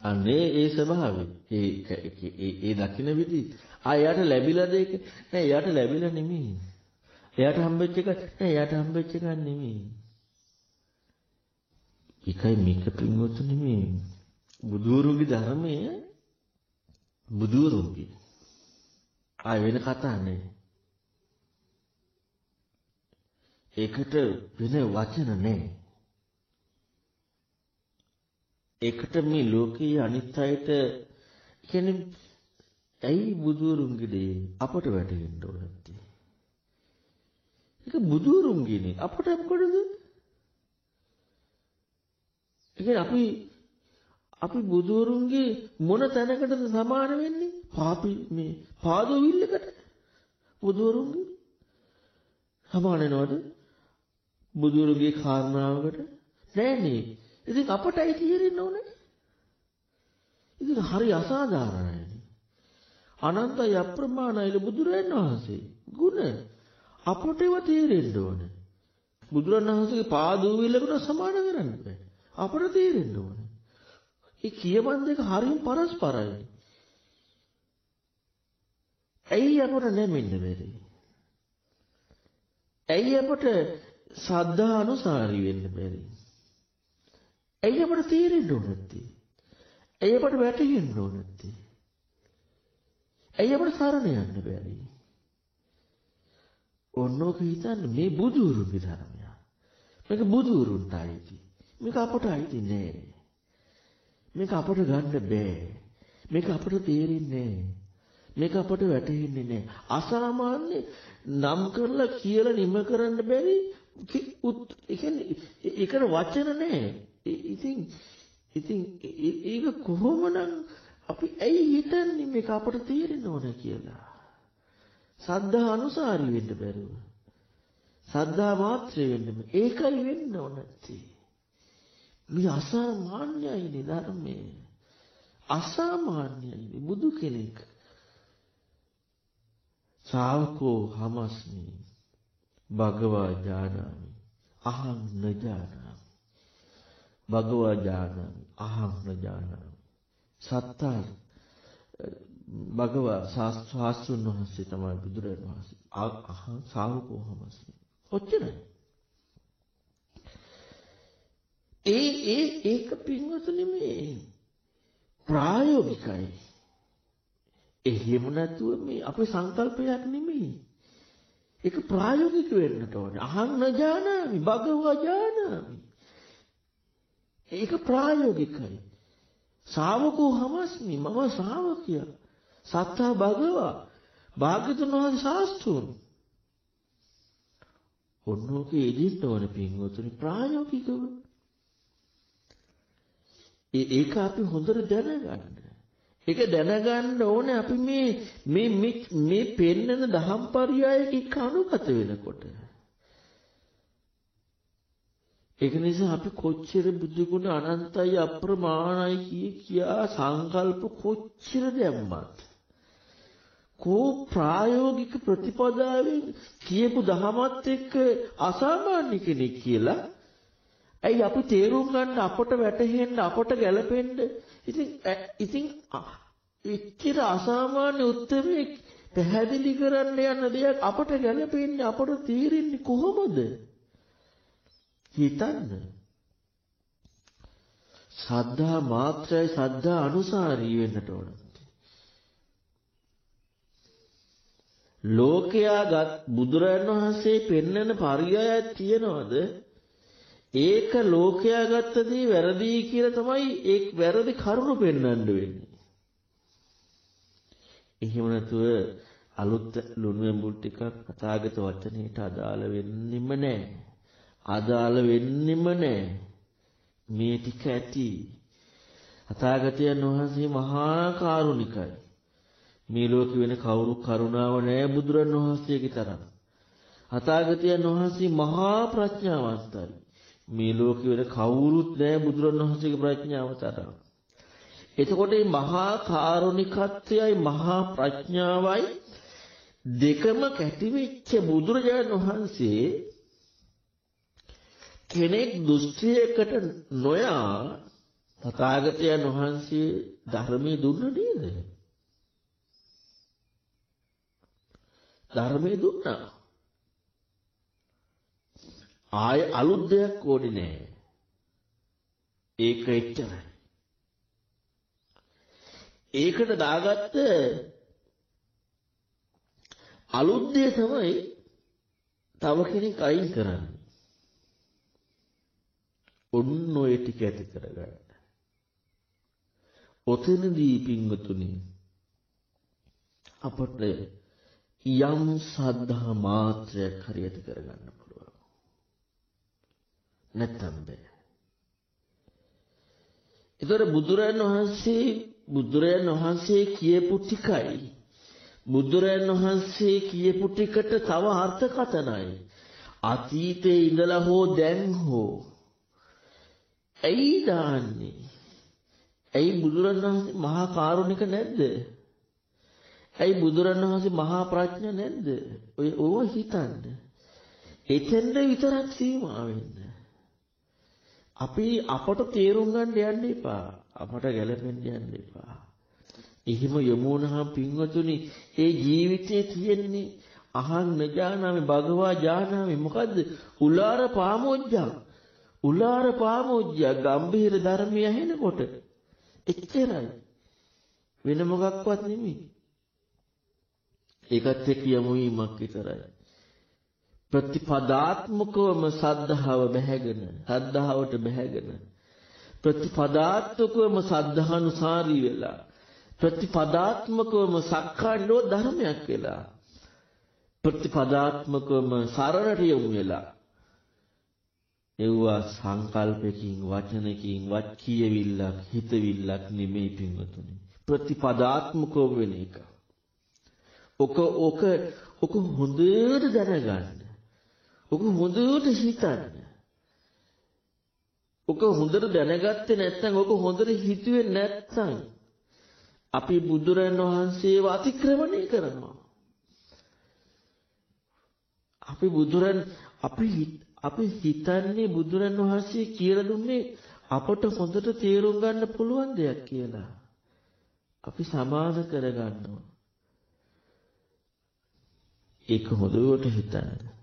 අනේ ඒ ස්වභාවය. ඒ ඒ ඒ දකින්න විදි. ආ එයාට ලැබිලාද ඒක? නෑ එයාට ලැබිලා නෙමෙයි. එයාට හම්බෙච්ච එක නෑ එයාට හම්බෙච්ච එක නෙමෙයි. එකයි මේක පින්වතුනි මේ බුදුරුගේ ධර්මයේ බුදුරුගේ ආය වෙන කතා නෙවෙයි. ඒකට වෙන වචන නැහැ. ඒකට මේ ලෝකයේ අනිත් අයට කියන්නේ ඇයි බුදුරුන්ගේ දේ අපට වැටහෙන්න ඕන නැත්තේ? ඒක බුදුරුන්ගේනේ අපට මොකටද? ඒ අපි අපි බුදුරුන්ගේ මොන තැනකටද සමාන වෙන්නේ? පාපි මේ පාදවිල්ලකට බුදුරුන්ගේ සමාන වෙනවද? බුදුරුගේ කාරණාවකට නෑනේ. ඉතින් අපටයි තීරෙන්න ඕනේ. ඉතින් හරි අසාධාරණයි. අනන්තය අප්‍රමාණයිල බුදුරජාණන් වහන්සේ ගුණ අපට ඒවා තේරෙන්න ඕනේ. බුදුරජාණන් වහන්සේගේ පාදූවිල්ලකට සමාන කරන්න බෑ. අපට තේරෙන්න ඕනේ. ඒ කියවන් දෙක හරියම පරස්පරයි. ඇයි අපට නැමෙන්න බැරි? ඇයි අපට සද්ධා අනුසාරී වෙන්න බැරි? ඇයි අපට තේරෙන්න ඕන නැත්තේ? ඇයි අපට වැටහෙන්න ඕන නැත්තේ? ඇයි අපට සරණ යන්න බැරි? ඔන්නෝක හිතන්නේ මේ බුදුරුගේ ධර්මය. මේක බුදුරුන්ට අයිති. මේක අපට අයිති නෑ. මේක අපට ගන්න බෑ. මේක අපට තේරෙන්නේ නෑ. මේක අපට වැටහෙන්නේ නෑ. අසාමාන්‍ය නම් කරලා කියලා නිම කරන්න බැරි ඒ කියන්නේ ඒකට වචන නෑ. ඉතින් ඉතින් ඒක කොහොමනම් අපි ඇයි හිතන්නේ මේක අපට තේරෙන්න ඕන කියලා? සද්ධා අනුසාරී වෙන්න බැරුව. සද්ධා මාත්‍රේ වෙන්න ඒකයි වෙන්න ඕන නැත්තේ. මේ අසාමාන්‍යයි ධර්මයේ. අසාමාන්‍යයි බුදු කෙනෙක්. ශාවකෝ හමස්මි භගවා ඥානාමි අහං නජානාමි භගවා ඥානාමි අහං නජානාමි සත්තා භගවා ශාස්ත්‍රඥ වහන්සේ තමයි බුදුරජාණන් වහන්සේ අහං ශාවකෝ හමස්මි ඔච්චරයි ඒ ඒ ඒක පින්වතුනි මේ ප්‍රායෝගිකයි එහෙම නැතුව මේ අපේ සංකල්පයක් නෙමෙයි. ඒක ප්‍රායෝගික වෙන්නට ඕනේ. අහං නජානාමි භගවා ජානාමි. ඒක ප්‍රායෝගිකයි. ශාවකෝ හමස්මි මම ශ්‍රාවකයා. සත්තා භගවා භාග්‍යතුන් වහන්සේ ශාස්ත්‍රුන්. ඔන්නෝකේ ඉදින්න ඕනේ පින්වතුනි ප්‍රායෝගිකව. ඒක අපි හොඳට දැනගන්න. ඒක දැනගන්න ඕනේ අපි මේ මේ මේ පෙන්නන දහම් පරයයක කණුගත වෙනකොට. ඒක නිසා අපි කොච්චර බුදුගුණ අනන්තයි අප්‍රමාණයි කිය කියා සංකල්ප කොච්චර දැම්මත් කෝ ප්‍රායෝගික ප්‍රතිපදාවෙන් කියපු දහමත් එක්ක අසාමාන්‍ය කෙනෙක් කියලා. ඇයි අපි තේරුම් ගන්න අපට වැටහෙන්න අපට ගැලපෙන්න ඉතින් ඉතින් එච්චර අසාමාන්‍ය උත්තරේ පැහැදිලි කරන්න යන දෙයක් අපට ගැලපෙන්නේ අපට තීරෙන්නේ කොහොමද? හිතන්න සද්ධා මාත්‍රයි සද්ධා අනුසාරී වෙන්නට ඕන ලෝකයාගත් බුදුරජාණන් වහන්සේ පෙන්වන පරියායක් තියනවද ඒක ලෝකයා ගත්ත දේ වැරදි කියලා තමයි ඒ වැරදි කරුණු පෙන්වන්න වෙන්නේ. එහෙම නැතුව අලුත් ලුණු ඇඹුල් ටිකක් කතාගත වචනයට අදාළ වෙන්නෙම නැහැ. අදාළ වෙන්නෙම නැහැ. මේ ටික ඇති. අතාගතයන් වහන්සේ මහා කරුණිකයි. මේ ලෝකෙ වෙන කවුරු කරුණාව නැහැ බුදුරන් වහන්සේගේ තරම්. අතාගතයන් වහන්සේ මහා ප්‍රඥාවන්තයි. මේ ලෝකෙ වෙන කවුරුත් නැහැ බුදුරණවහන්සේගේ ප්‍රඥාව තරම්. එතකොට මේ මහා කාරුණිකත්වයයි මහා ප්‍රඥාවයි දෙකම කැටිවෙච්ච බුදුරජාණන් වහන්සේ කෙනෙක් දෘෂ්ටියකට නොයා තථාගතයන් වහන්සේ ධර්මයේ දුන්න නේද? ධර්මයේ දුන්නා. ආය අලුත් දෙයක් ඕනේ නෑ. ඒක එච්චරයි. ඒකට දාගත්ත අලුත් දේ තමයි තව කෙනෙක් අයින් කරන්නේ. ඔන්න ඔය ටික ඇති කරගන්න. ඔතනදී පින්වතුනි අපට යම් සද්ධා මාත්‍රයක් හරියට කරගන්න පුළුවන්. නැත්තම් බෑ. ඒතර බුදුරන් වහන්සේ බුදුරන් වහන්සේ කියපු ටිකයි බුදුරන් වහන්සේ කියපු ටිකට තව අර්ථකථනයි. අතීතේ ඉඳලා හෝ දැන් හෝ ඇයි දාන්නේ? ඇයි බුදුරණවහන්සේ මහා කාරුණික නැද්ද? ඇයි බුදුරණවහන්සේ මහා ප්‍රඥා නැද්ද? ඔය ඕව හිතන්න. එතෙන්ද විතරක් සීමා වෙන්න. අපි අපට තේරුම් ගන්න යන්න එපා. අපට ගැලපෙන්න යන්න එපා. එහෙම යමු වුණාම පින්වතුනි ඒ ජීවිතයේ තියෙන්නේ අහං නජානාමි භගවා ජානාමි මොකද්ද? උලාර පාමොජ්ජං. උලාර පාමොජ්ජ ගම්භීර ධර්මය ඇහෙනකොට එච්චරයි. වෙන මොකක්වත් නෙමෙයි. ඒකත් එක්ක යමු වීමක් විතරයි. ප්‍රතිපදාත්මකවම සද්ධාව බැහැගෙන සද්ධාවට බැහැගෙන ප්‍රතිපදාත්මකවම සද්ධානුසාරී වෙලා ප්‍රතිපදාත්මකවම සක්කායෝ ධර්මයක් වෙලා ප්‍රතිපදාත්මකවම සරණට යොමු වෙලා එව්වා සංකල්පකින් වචනකින් වත් කියවිල්ලක් හිතවිල්ලක් නෙමෙයි පින්වතුනි ප්‍රතිපදාත්මකව වෙන එක. ඔක ඔක ඔක හොඳට දැනගන්න. ඔක හොඳට හිතන්න. ඔක හොඳට දැනගත්තේ නැත්නම් ඔක හොඳට හිතුවේ නැත්නම් අපි බුදුරන් වහන්සේව අතික්‍රමණය කරනවා. අපි බුදුරන් අපි අපි හිතන්නේ බුදුරන් වහන්සේ කියලා දුන්නේ අපට හොඳට තේරුම් ගන්න පුළුවන් දෙයක් කියලා. අපි සමාන කරගන්නවා. ඒක හොඳට හිතන්න.